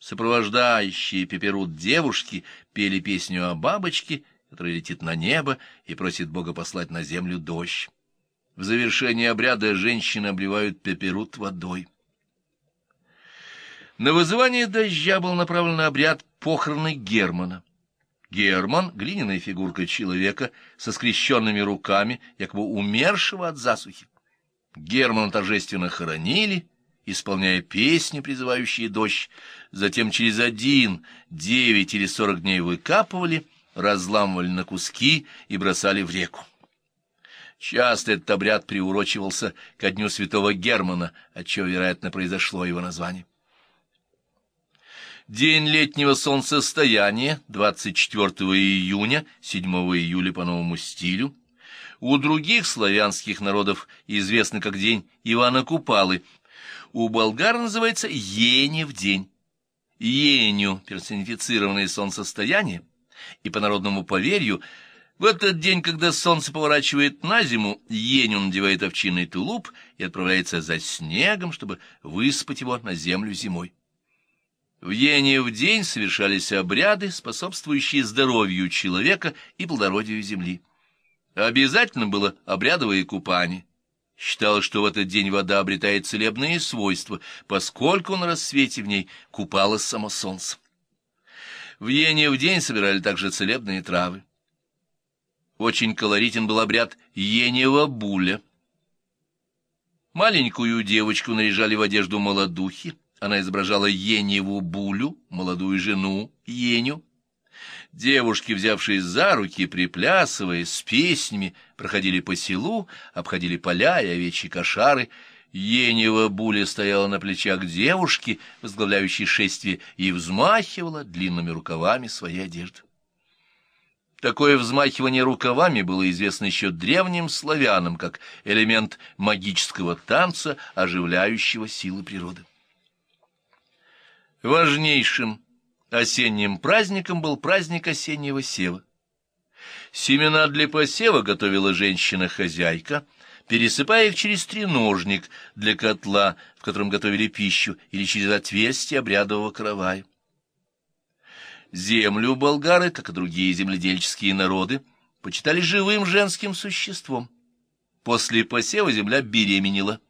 Сопровождающие пеперут девушки пели песню о бабочке, которая летит на небо и просит Бога послать на землю дождь. В завершении обряда женщины обливают пеперут водой. На вызывание дождя был направлен обряд похороны Германа. Герман — глиняная фигурка человека со скрещенными руками, якобы умершего от засухи. Германа торжественно хоронили, исполняя песни, призывающие дождь, затем через один, девять или сорок дней выкапывали, разламывали на куски и бросали в реку. Часто этот обряд приурочивался ко дню святого Германа, отчего, вероятно, произошло его название. День летнего солнцестояния, 24 июня, 7 июля по новому стилю, у других славянских народов известный как день Ивана Купалы, у болгар называется Енев день. Еню – персонифицированное солнцестояние, и по народному поверью – в этот день, когда солнце поворачивает на зиму, Еню надевает овчинный тулуп и отправляется за снегом, чтобы выспать его на землю зимой. В Ене в день совершались обряды, способствующие здоровью человека и плодородию земли. Обязательно было обрядовое купание. Считалось, что в этот день вода обретает целебные свойства, поскольку на рассвете в ней купалось само солнце. В Йене в день собирали также целебные травы. Очень колоритен был обряд Енева буля. Маленькую девочку наряжали в одежду молодухи, она изображала Еневу булю, молодую жену Еню. Девушки, взявшись за руки, приплясывая, с песнями, проходили по селу, обходили поля и овечьи кошары. Енева буля стояла на плечах девушки, возглавляющей шествие, и взмахивала длинными рукавами своей одежды. Такое взмахивание рукавами было известно еще древним славянам, как элемент магического танца, оживляющего силы природы. Важнейшим осенним праздником был праздник осеннего сева. Семена для посева готовила женщина-хозяйка, пересыпая их через треножник для котла, в котором готовили пищу, или через отверстие обрядового каравая. Землю болгары, как и другие земледельческие народы, почитали живым женским существом. После посева земля беременела.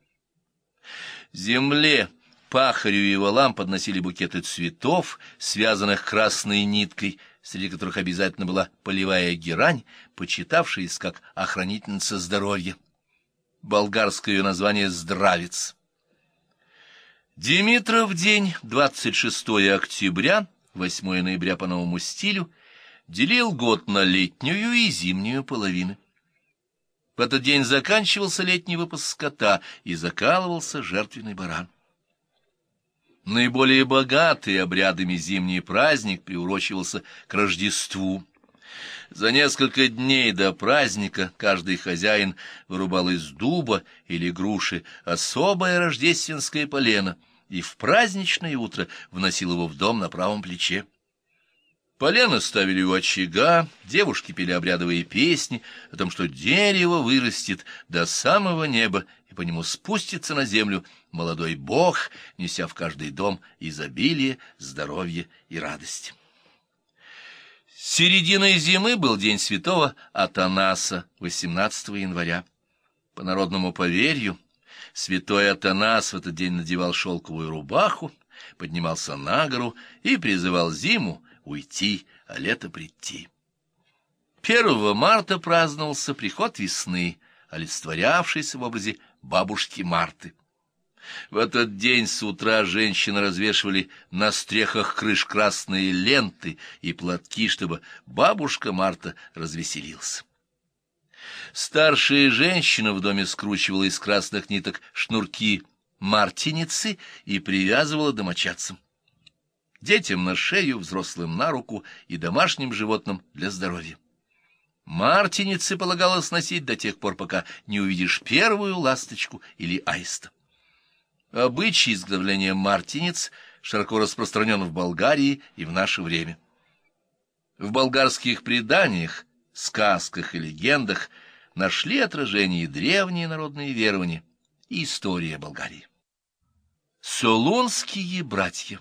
Земле Пахарю и валам подносили букеты цветов, связанных красной ниткой, среди которых обязательно была полевая герань, почитавшаяся как охранительница здоровья. Болгарское ее название «Здравец». Димитров день, 26 октября, 8 ноября по новому стилю, делил год на летнюю и зимнюю половины. В этот день заканчивался летний выпуск скота и закалывался жертвенный баран. Наиболее богатый обрядами зимний праздник приурочивался к Рождеству. За несколько дней до праздника каждый хозяин вырубал из дуба или груши особое рождественское полено и в праздничное утро вносил его в дом на правом плече. Полено ставили у очага, девушки пели обрядовые песни о том, что дерево вырастет до самого неба и по нему спустится на землю молодой бог, неся в каждый дом изобилие, здоровье и радость. Серединой зимы был день святого Атанаса, 18 января. По народному поверью, святой Атанас в этот день надевал шелковую рубаху, поднимался на гору и призывал зиму уйти, а лето прийти. 1 марта праздновался приход весны, олицетворявшийся в образе бабушки Марты. В этот день с утра женщины развешивали на стрехах крыш красные ленты и платки, чтобы бабушка Марта развеселился. Старшая женщина в доме скручивала из красных ниток шнурки мартиницы и привязывала домочадцам. Детям на шею, взрослым на руку и домашним животным для здоровья. Мартиницы полагалось носить до тех пор, пока не увидишь первую ласточку или аиста. Обычай изготовления мартиниц широко распространен в Болгарии и в наше время. В болгарских преданиях, сказках и легендах нашли отражение древние народные верования и история Болгарии. Солунские братья